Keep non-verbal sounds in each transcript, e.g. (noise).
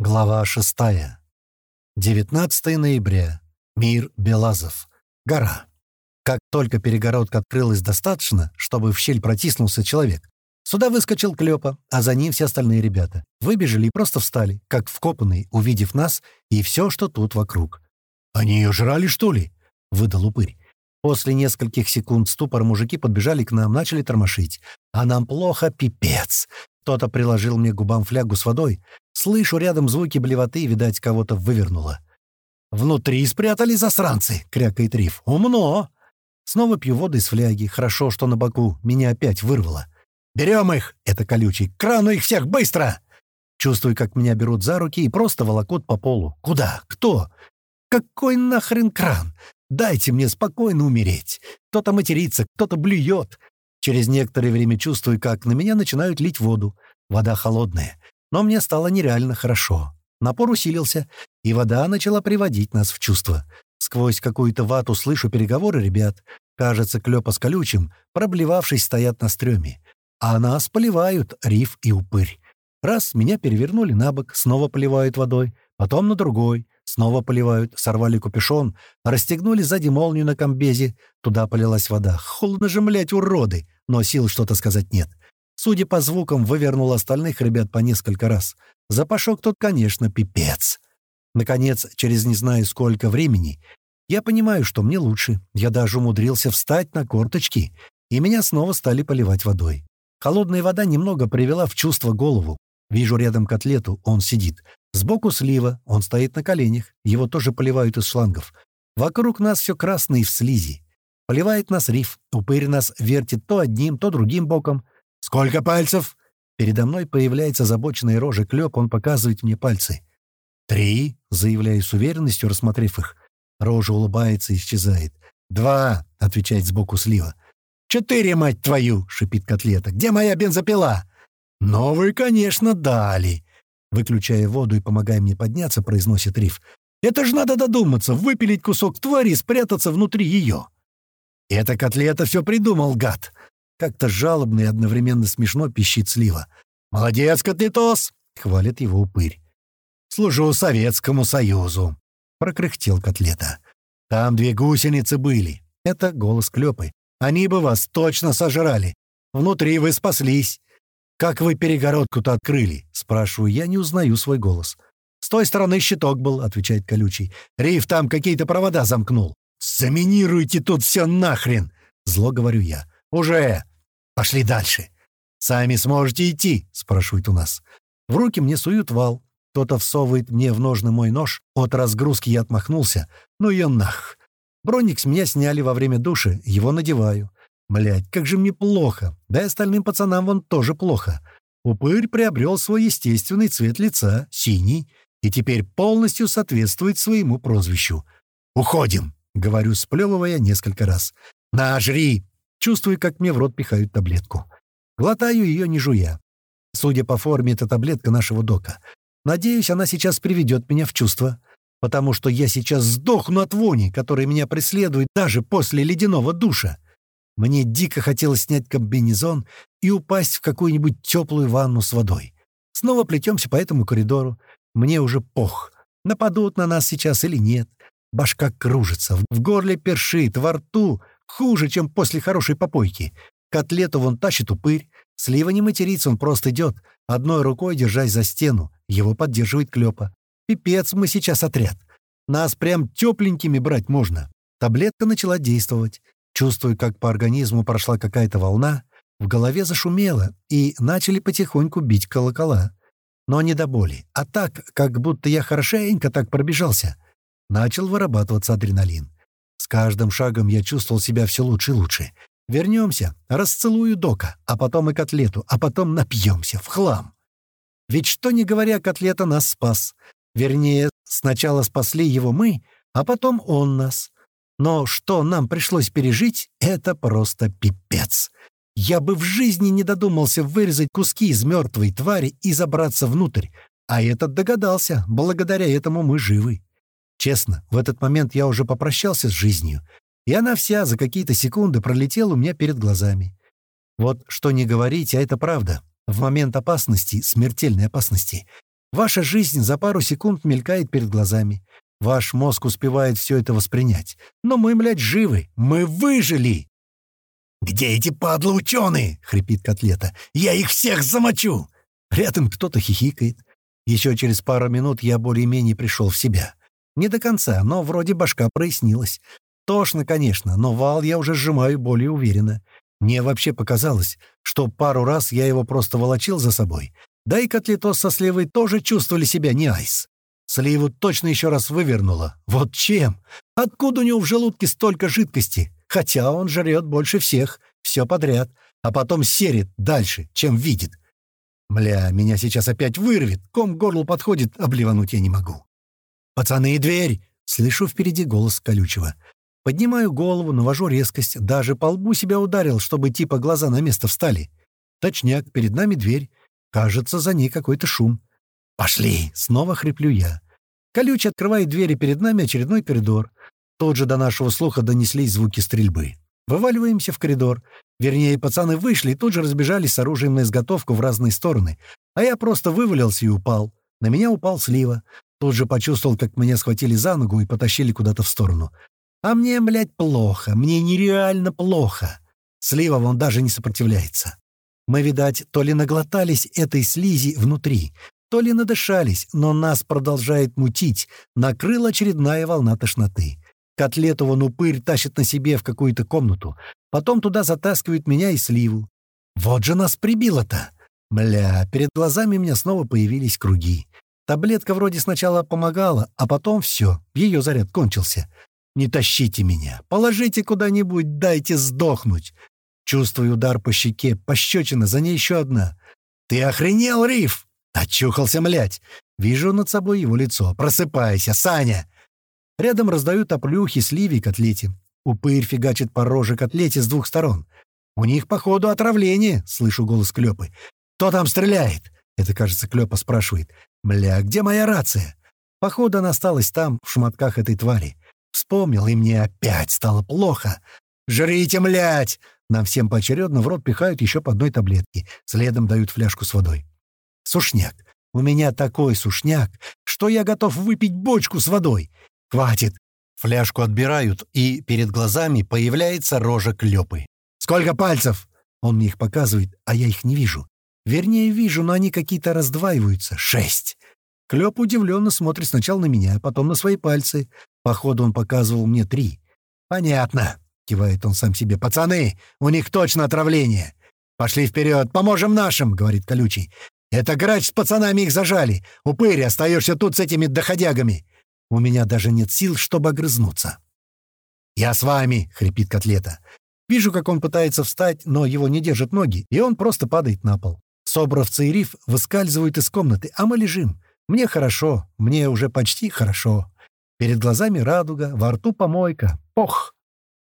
Глава 6. 19 ноября. Мир Белазов. Гора. Как только перегородка открылась достаточно, чтобы в щель протиснулся человек, сюда выскочил Клёпа, а за ним все остальные ребята. Выбежали и просто встали, как вкопанные, увидев нас и все, что тут вокруг. «Они ее жрали, что ли?» — выдал упырь. После нескольких секунд ступор мужики подбежали к нам, начали тормошить. А нам плохо, пипец. Кто-то приложил мне губам флягу с водой. Слышу рядом звуки блевоты, видать, кого-то вывернуло. «Внутри спрятали засранцы!» — крякает Риф. «Умно!» Снова пью воду из фляги. Хорошо, что на боку меня опять вырвало. «Берем их!» — это колючий. «К крану их всех! Быстро!» Чувствую, как меня берут за руки и просто волокут по полу. «Куда? Кто?» «Какой нахрен кран? Дайте мне спокойно умереть. Кто-то матерится, кто-то блюет. Через некоторое время чувствую, как на меня начинают лить воду. Вода холодная. Но мне стало нереально хорошо. Напор усилился, и вода начала приводить нас в чувство. Сквозь какую-то вату слышу переговоры ребят. Кажется, Клёпа с Колючим, проблевавшись, стоят на стреме. А нас поливают риф и упырь. Раз меня перевернули на бок, снова поливают водой, потом на другой, снова поливают, сорвали капюшон, расстегнули сзади молнию на комбезе, туда полилась вода. Холодно же, млять, уроды! Но сил что-то сказать нет. Судя по звукам, вывернул остальных ребят по несколько раз. Запашок тут, конечно, пипец. Наконец, через не знаю сколько времени, я понимаю, что мне лучше. Я даже умудрился встать на корточки, и меня снова стали поливать водой. Холодная вода немного привела в чувство голову. Вижу рядом котлету, он сидит. Сбоку слива, он стоит на коленях, его тоже поливают из шлангов. Вокруг нас все красное в слизи. Поливает нас риф, упырь нас вертит то одним, то другим боком. «Сколько пальцев?» Передо мной появляется забоченная рожа клёп, он показывает мне пальцы. «Три», — заявляю с уверенностью, рассмотрев их. Рожа улыбается и исчезает. «Два», — отвечает сбоку слива. «Четыре, мать твою!» — шипит котлета. «Где моя бензопила?» «Новую, конечно, дали!» Выключая воду и помогая мне подняться, произносит Риф. «Это ж надо додуматься, выпилить кусок твари и спрятаться внутри ее!» «Это котлета все придумал, гад!» Как-то жалобно и одновременно смешно пищит слива. «Молодец, котлетос!» — хвалит его упырь. «Служу Советскому Союзу!» — прокряхтел котлета. «Там две гусеницы были. Это голос Клёпы. Они бы вас точно сожрали. Внутри вы спаслись. Как вы перегородку-то открыли?» — спрашиваю я, не узнаю свой голос. «С той стороны щиток был», — отвечает колючий. «Риф там какие-то провода замкнул». «Заминируйте тут все нахрен!» — зло говорю я. «Уже! Пошли дальше!» «Сами сможете идти?» — спрашивают у нас. В руки мне суют вал. Кто-то всовывает мне в ножны мой нож. От разгрузки я отмахнулся. Ну и нах. Броник с меня сняли во время души. Его надеваю. Блядь, как же мне плохо. Да и остальным пацанам вон тоже плохо. Упырь приобрел свой естественный цвет лица, синий, и теперь полностью соответствует своему прозвищу. «Уходим!» — говорю, сплевывая несколько раз. «На, жри!» Чувствую, как мне в рот пихают таблетку. Глотаю ее, не жуя. Судя по форме, это таблетка нашего дока. Надеюсь, она сейчас приведет меня в чувство, потому что я сейчас сдохну от вони, которая меня преследует даже после ледяного душа. Мне дико хотелось снять комбинезон и упасть в какую-нибудь теплую ванну с водой. Снова плетемся по этому коридору. Мне уже пох. Нападут на нас сейчас или нет. Башка кружится, в горле першит, во рту Хуже, чем после хорошей попойки. Котлету вон тащит упырь. Слива не матерится, он просто идет, одной рукой держась за стену. Его поддерживает Клёпа. Пипец, мы сейчас отряд. Нас прям тепленькими брать можно. Таблетка начала действовать. Чувствую, как по организму прошла какая-то волна, в голове зашумело, и начали потихоньку бить колокола. Но не до боли, а так, как будто я хорошенько так пробежался. Начал вырабатываться адреналин. С каждым шагом я чувствовал себя все лучше и лучше. Вернемся, расцелую Дока, а потом и котлету, а потом напьемся в хлам. Ведь что не говоря, котлета нас спас. Вернее, сначала спасли его мы, а потом он нас. Но что нам пришлось пережить, это просто пипец. Я бы в жизни не додумался вырезать куски из мертвой твари и забраться внутрь. А этот догадался, благодаря этому мы живы. Честно, в этот момент я уже попрощался с жизнью, и она вся за какие-то секунды пролетела у меня перед глазами. Вот что не говорить, а это правда. В момент опасности, смертельной опасности, Ваша жизнь за пару секунд мелькает перед глазами. Ваш мозг успевает все это воспринять. Но мы, блядь, живы. Мы выжили!» «Где эти падлы ученые?» — хрипит котлета. «Я их всех замочу!» Рядом кто-то хихикает. Еще через пару минут я более-менее пришел в себя. Не до конца, но вроде башка прояснилась. Тошно, конечно, но вал я уже сжимаю более уверенно. Мне вообще показалось, что пару раз я его просто волочил за собой. Да и котлетос со сливой тоже чувствовали себя не айс. Сливу точно еще раз вывернуло. Вот чем? Откуда у него в желудке столько жидкости? Хотя он жрет больше всех, все подряд, а потом серит дальше, чем видит. Мля, меня сейчас опять вырвет, ком к горлу подходит, обливануть я не могу. «Пацаны, дверь!» — слышу впереди голос колючего. Поднимаю голову, навожу резкость, даже по лбу себя ударил, чтобы типа глаза на место встали. Точняк, перед нами дверь. Кажется, за ней какой-то шум. «Пошли!» — снова хриплю я. Колючий открывает двери перед нами очередной коридор. Тут же до нашего слуха донеслись звуки стрельбы. Вываливаемся в коридор. Вернее, пацаны вышли и тут же разбежались с оружием на изготовку в разные стороны. А я просто вывалился и упал. На меня упал слива. Тут же почувствовал, как меня схватили за ногу и потащили куда-то в сторону. А мне, блядь, плохо. Мне нереально плохо. Слива вон даже не сопротивляется. Мы, видать, то ли наглотались этой слизи внутри, то ли надышались, но нас продолжает мутить. Накрыла очередная волна тошноты. Котлету вон упырь тащит на себе в какую-то комнату. Потом туда затаскивают меня и сливу. Вот же нас прибило-то! Мля, перед глазами у меня снова появились круги. Таблетка вроде сначала помогала, а потом все, ее заряд кончился. Не тащите меня, положите куда-нибудь, дайте сдохнуть. Чувствую удар по щеке, пощечина, за ней еще одна. «Ты охренел, Риф?» «Очухался, млять!» Вижу над собой его лицо. «Просыпайся, Саня!» Рядом раздают оплюхи сливи и котлете. Упырь фигачит по роже котлете с двух сторон. «У них, походу, отравление», — слышу голос Клёпы. «Кто там стреляет?» — это, кажется, Клёпа спрашивает. «Бля, где моя рация?» Походу, она осталась там, в шматках этой твари. Вспомнил, и мне опять стало плохо. «Жрите, млять!» Нам всем поочередно в рот пихают еще по одной таблетке. Следом дают фляжку с водой. Сушняк. У меня такой сушняк, что я готов выпить бочку с водой. «Хватит!» Фляжку отбирают, и перед глазами появляется рожа Клёпы. «Сколько пальцев?» Он мне их показывает, а я их не вижу. Вернее, вижу, но они какие-то раздваиваются. Шесть. Клёп удивленно смотрит сначала на меня, а потом на свои пальцы. Походу, он показывал мне три. «Понятно», — кивает он сам себе. «Пацаны, у них точно отравление. Пошли вперед, поможем нашим», — говорит Колючий. «Это грач с пацанами их зажали. Упырь, остаешься тут с этими доходягами. У меня даже нет сил, чтобы огрызнуться. «Я с вами!» — хрипит котлета. Вижу, как он пытается встать, но его не держат ноги, и он просто падает на пол. Собровцы и Риф выскальзывают из комнаты, а мы лежим. Мне хорошо, мне уже почти хорошо. Перед глазами радуга, во рту помойка. Пох!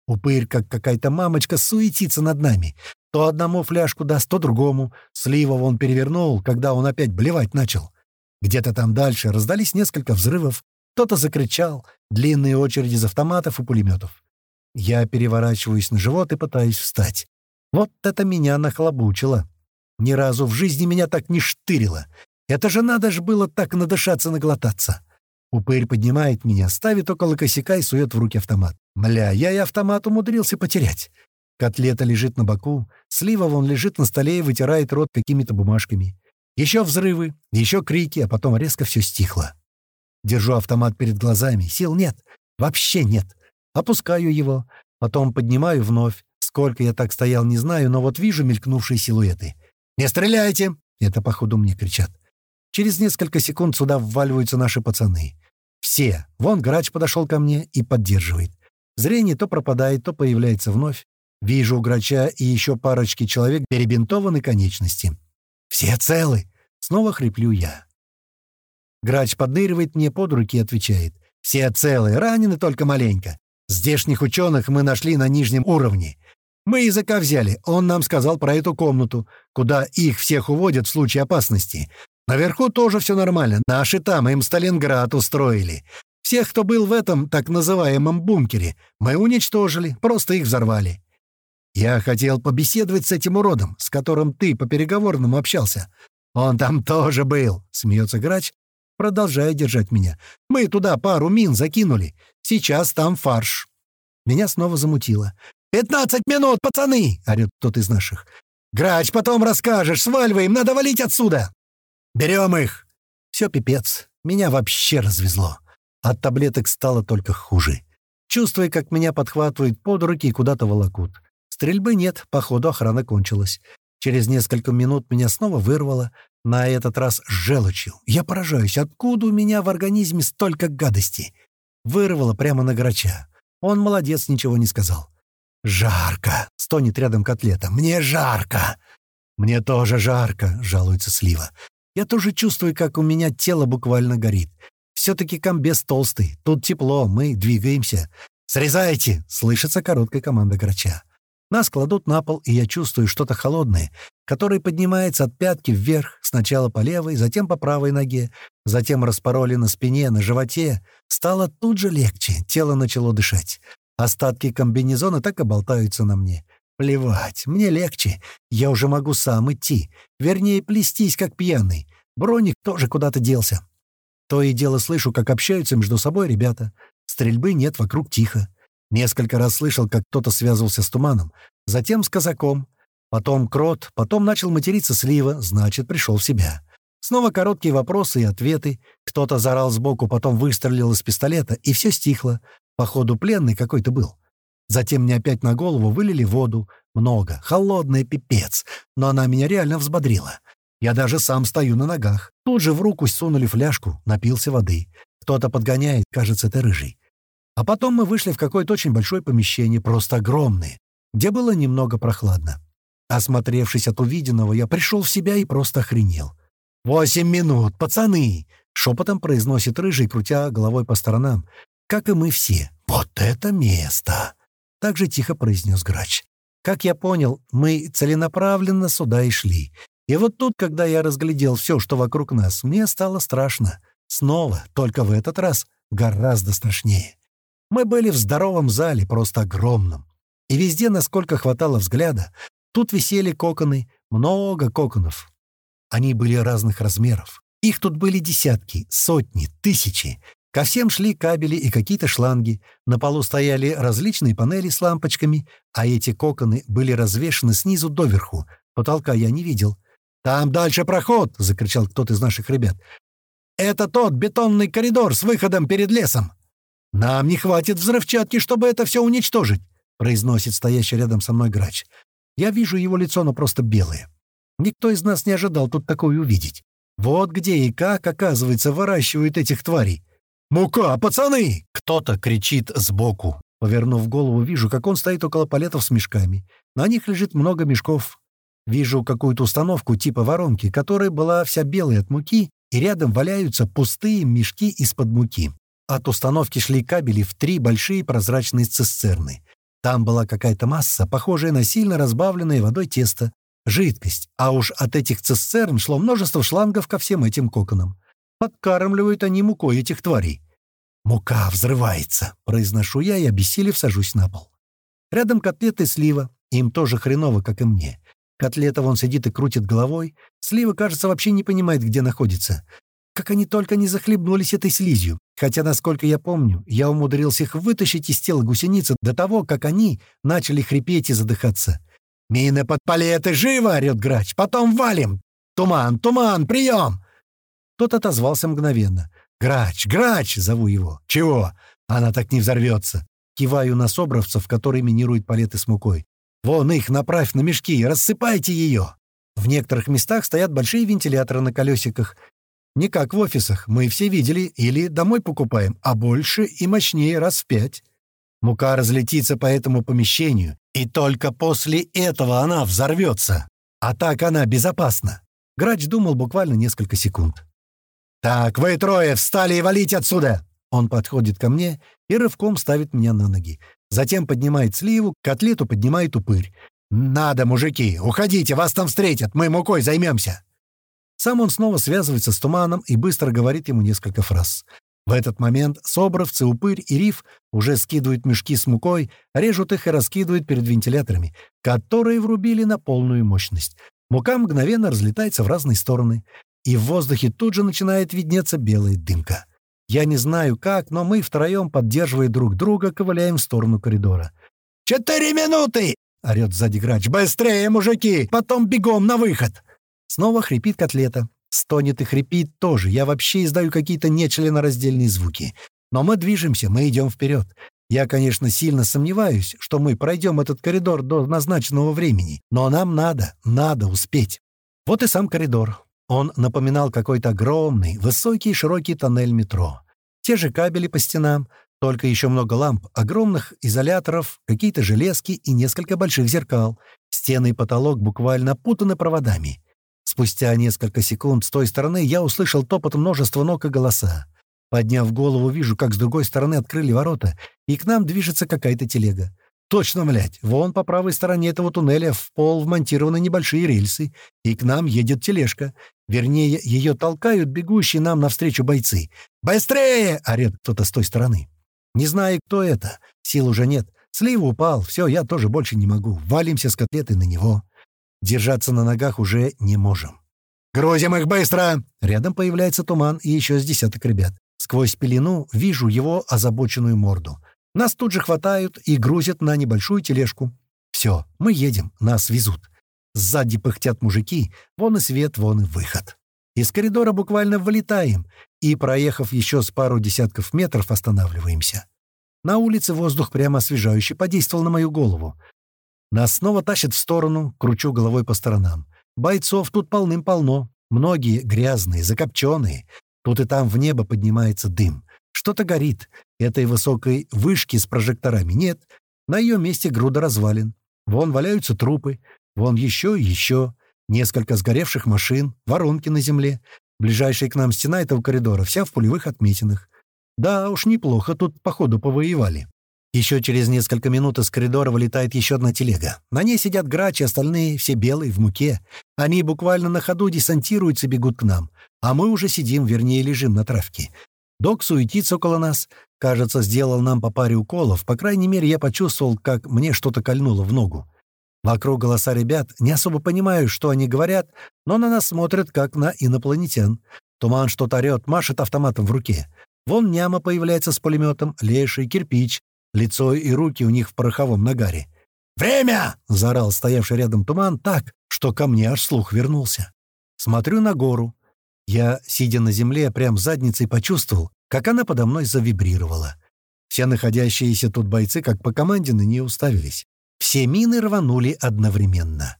Упырь, как какая-то мамочка, суетится над нами. То одному фляжку даст, то другому. Слива он перевернул, когда он опять блевать начал. Где-то там дальше раздались несколько взрывов, кто-то закричал, длинные очереди из автоматов и пулеметов. Я переворачиваюсь на живот и пытаюсь встать. Вот это меня нахлобучило. Ни разу в жизни меня так не штырило. Это же надо ж было так надышаться, наглотаться. Упырь поднимает меня, ставит около косяка и сует в руки автомат. Мля, я и автомат умудрился потерять. Котлета лежит на боку, слива вон лежит на столе и вытирает рот какими-то бумажками. Еще взрывы, еще крики, а потом резко все стихло. Держу автомат перед глазами. Сил нет. Вообще нет. Опускаю его. Потом поднимаю вновь. Сколько я так стоял, не знаю, но вот вижу мелькнувшие силуэты. «Не стреляйте!» — это, походу, мне кричат. Через несколько секунд сюда вваливаются наши пацаны. Все. Вон грач подошел ко мне и поддерживает. Зрение то пропадает, то появляется вновь. Вижу у грача и еще парочки человек перебинтованы конечности. «Все целы!» — снова хриплю я. Грач подныривает мне под руки и отвечает. «Все целые, ранены только маленько. Здешних ученых мы нашли на нижнем уровне. Мы языка взяли, он нам сказал про эту комнату, куда их всех уводят в случае опасности. Наверху тоже все нормально, наши там им Сталинград устроили. Всех, кто был в этом так называемом бункере, мы уничтожили, просто их взорвали. Я хотел побеседовать с этим уродом, с которым ты по переговорному общался. «Он там (laughs) тоже был», — смеется грач, продолжая держать меня. «Мы туда пару мин закинули. Сейчас там фарш». Меня снова замутило. «Пятнадцать минут, пацаны!» — орёт кто-то из наших. «Грач, потом расскажешь, сваливаем, надо валить отсюда!» «Берем их!» Все пипец, меня вообще развезло. От таблеток стало только хуже. Чувствуя, как меня подхватывают под руки и куда-то волокут. Стрельбы нет, походу охрана кончилась. Через несколько минут меня снова вырвало, на этот раз с желчью. Я поражаюсь, откуда у меня в организме столько гадости? Вырвало прямо на грача. Он молодец, ничего не сказал. «Жарко!» — стонет рядом котлета. «Мне жарко!» «Мне тоже жарко!» — жалуется Слива. «Я тоже чувствую, как у меня тело буквально горит. Все-таки комбез толстый. Тут тепло, мы двигаемся. «Срезайте!» — слышится короткая команда грача. Нас кладут на пол, и я чувствую что-то холодное, которое поднимается от пятки вверх, сначала по левой, затем по правой ноге, затем распороли на спине, на животе. Стало тут же легче, тело начало дышать. Остатки комбинезона так и болтаются на мне. Плевать, мне легче. Я уже могу сам идти. Вернее, плестись, как пьяный. Броник тоже куда-то делся. То и дело слышу, как общаются между собой ребята. Стрельбы нет, вокруг тихо. Несколько раз слышал, как кто-то связывался с туманом. Затем с казаком. Потом крот. Потом начал материться слива, значит, пришел в себя. Снова короткие вопросы и ответы. Кто-то заорал сбоку, потом выстрелил из пистолета, и все стихло. Походу, пленный какой-то был. Затем мне опять на голову вылили воду. Много. Холодный пипец. Но она меня реально взбодрила. Я даже сам стою на ногах. Тут же в руку сунули фляжку, напился воды. Кто-то подгоняет, кажется, это рыжий. А потом мы вышли в какое-то очень большое помещение, просто огромное, где было немного прохладно. Осмотревшись от увиденного, я пришел в себя и просто охренел. «Восемь минут, пацаны!» — шепотом произносит рыжий, крутя головой по сторонам как и мы все. «Вот это место!» — так же тихо произнес грач. Как я понял, мы целенаправленно сюда и шли. И вот тут, когда я разглядел все, что вокруг нас, мне стало страшно. Снова, только в этот раз, гораздо страшнее. Мы были в здоровом зале, просто огромном. И везде, насколько хватало взгляда, тут висели коконы, много коконов. Они были разных размеров. Их тут были десятки, сотни, тысячи. Ко всем шли кабели и какие-то шланги. На полу стояли различные панели с лампочками, а эти коконы были развешаны снизу доверху. Потолка я не видел. «Там дальше проход!» — закричал кто-то из наших ребят. «Это тот бетонный коридор с выходом перед лесом!» «Нам не хватит взрывчатки, чтобы это все уничтожить!» — произносит стоящий рядом со мной грач. Я вижу его лицо, но просто белое. Никто из нас не ожидал тут такое увидеть. Вот где и как, оказывается, выращивают этих тварей. «Мука, пацаны!» — кто-то кричит сбоку. Повернув голову, вижу, как он стоит около палетов с мешками. На них лежит много мешков. Вижу какую-то установку типа воронки, которая была вся белая от муки, и рядом валяются пустые мешки из-под муки. От установки шли кабели в три большие прозрачные цистерны. Там была какая-то масса, похожая на сильно разбавленное водой тесто, жидкость, а уж от этих цистерн шло множество шлангов ко всем этим коконам. Подкармливают они мукой этих тварей. «Мука взрывается», — произношу я и, обессилев, сажусь на пол. Рядом котлеты слива. Им тоже хреново, как и мне. Котлета вон сидит и крутит головой. Слива, кажется, вообще не понимает, где находится. Как они только не захлебнулись этой слизью. Хотя, насколько я помню, я умудрился их вытащить из тела гусеницы до того, как они начали хрипеть и задыхаться. «Мины под палеты! Живо!» — орёт грач. «Потом валим! Туман! Туман! Прием!» Тот отозвался мгновенно. «Грач! Грач!» — зову его. «Чего? Она так не взорвется!» Киваю на собравцев, которые минируют палеты с мукой. «Вон их, направь на мешки, рассыпайте ее!» В некоторых местах стоят большие вентиляторы на колесиках. Не как в офисах, мы все видели, или домой покупаем, а больше и мощнее раз в пять. Мука разлетится по этому помещению, и только после этого она взорвется. А так она безопасна. Грач думал буквально несколько секунд. «Так, вы трое встали и валите отсюда!» Он подходит ко мне и рывком ставит меня на ноги. Затем поднимает сливу, котлету поднимает упырь. «Надо, мужики! Уходите, вас там встретят! Мы мукой займемся!» Сам он снова связывается с туманом и быстро говорит ему несколько фраз. В этот момент собровцы, упырь и риф уже скидывают мешки с мукой, режут их и раскидывают перед вентиляторами, которые врубили на полную мощность. Мука мгновенно разлетается в разные стороны, и в воздухе тут же начинает виднеться белая дымка. Я не знаю как, но мы втроем, поддерживая друг друга, ковыляем в сторону коридора. «Четыре минуты!» — орёт сзади грач. «Быстрее, мужики! Потом бегом на выход!» Снова хрипит котлета. Стонет и хрипит тоже. Я вообще издаю какие-то нечленораздельные звуки. Но мы движемся, мы идем вперед. Я, конечно, сильно сомневаюсь, что мы пройдем этот коридор до назначенного времени, но нам надо, надо успеть. Вот и сам коридор. Он напоминал какой-то огромный, высокий широкий тоннель метро. Те же кабели по стенам, только еще много ламп, огромных изоляторов, какие-то железки и несколько больших зеркал. Стены и потолок буквально путаны проводами. Спустя несколько секунд с той стороны я услышал топот множества ног и голоса. Подняв голову, вижу, как с другой стороны открыли ворота, и к нам движется какая-то телега. Точно, млядь, вон по правой стороне этого туннеля в пол вмонтированы небольшие рельсы, и к нам едет тележка. Вернее, ее толкают бегущие нам навстречу бойцы. «Быстрее!» — орет кто-то с той стороны. Не знаю, кто это. Сил уже нет. Слива упал. Все, я тоже больше не могу. Валимся с котлетой на него. Держаться на ногах уже не можем. «Грузим их быстро!» Рядом появляется туман и еще с десяток ребят. Сквозь пелену вижу его озабоченную морду. Нас тут же хватают и грузят на небольшую тележку. Все, мы едем, нас везут. Сзади пыхтят мужики, вон и свет, вон и выход. Из коридора буквально вылетаем и, проехав еще с пару десятков метров, останавливаемся. На улице воздух прямо освежающе подействовал на мою голову. Нас снова тащат в сторону, кручу головой по сторонам. Бойцов тут полным-полно. Многие грязные, закопченные. Тут и там в небо поднимается дым. Что-то горит. Этой высокой вышки с прожекторами нет. На ее месте груда развалин. Вон валяются трупы. Вон еще и еще. Несколько сгоревших машин, воронки на земле. Ближайшая к нам стена этого коридора вся в пулевых отметинах. Да уж неплохо тут, походу, повоевали. Еще через несколько минут из коридора вылетает еще одна телега. На ней сидят грачи, остальные все белые, в муке. Они буквально на ходу десантируются бегут к нам. А мы уже сидим, вернее, лежим на травке. Док суетится около нас. Кажется, сделал нам по паре уколов. По крайней мере, я почувствовал, как мне что-то кольнуло в ногу. Вокруг голоса ребят. Не особо понимаю, что они говорят, но на нас смотрят, как на инопланетян. Туман что-то орёт, машет автоматом в руке. Вон няма появляется с пулеметом, леший, кирпич. Лицо и руки у них в пороховом нагаре. «Время!» — заорал стоявший рядом туман так, что ко мне аж слух вернулся. Смотрю на гору. Я, сидя на земле, прям задницей почувствовал, как она подо мной завибрировала. Все находящиеся тут бойцы, как по команде, на нее уставились. Все мины рванули одновременно.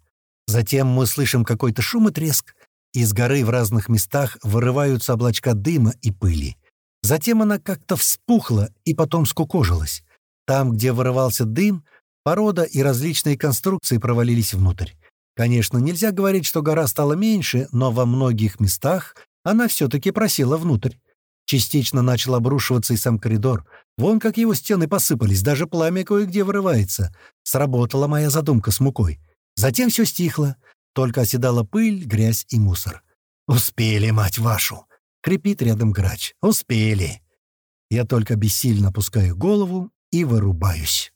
Затем мы слышим какой-то шум и треск. Из горы в разных местах вырываются облачка дыма и пыли. Затем она как-то вспухла и потом скукожилась. Там, где вырывался дым, порода и различные конструкции провалились внутрь. Конечно, нельзя говорить, что гора стала меньше, но во многих местах она все-таки просела внутрь. Частично начал обрушиваться и сам коридор. Вон как его стены посыпались, даже пламя кое-где вырывается. Сработала моя задумка с мукой. Затем все стихло. Только оседала пыль, грязь и мусор. «Успели, мать вашу!» — крепит рядом грач. «Успели!» Я только бессильно опускаю голову и вырубаюсь.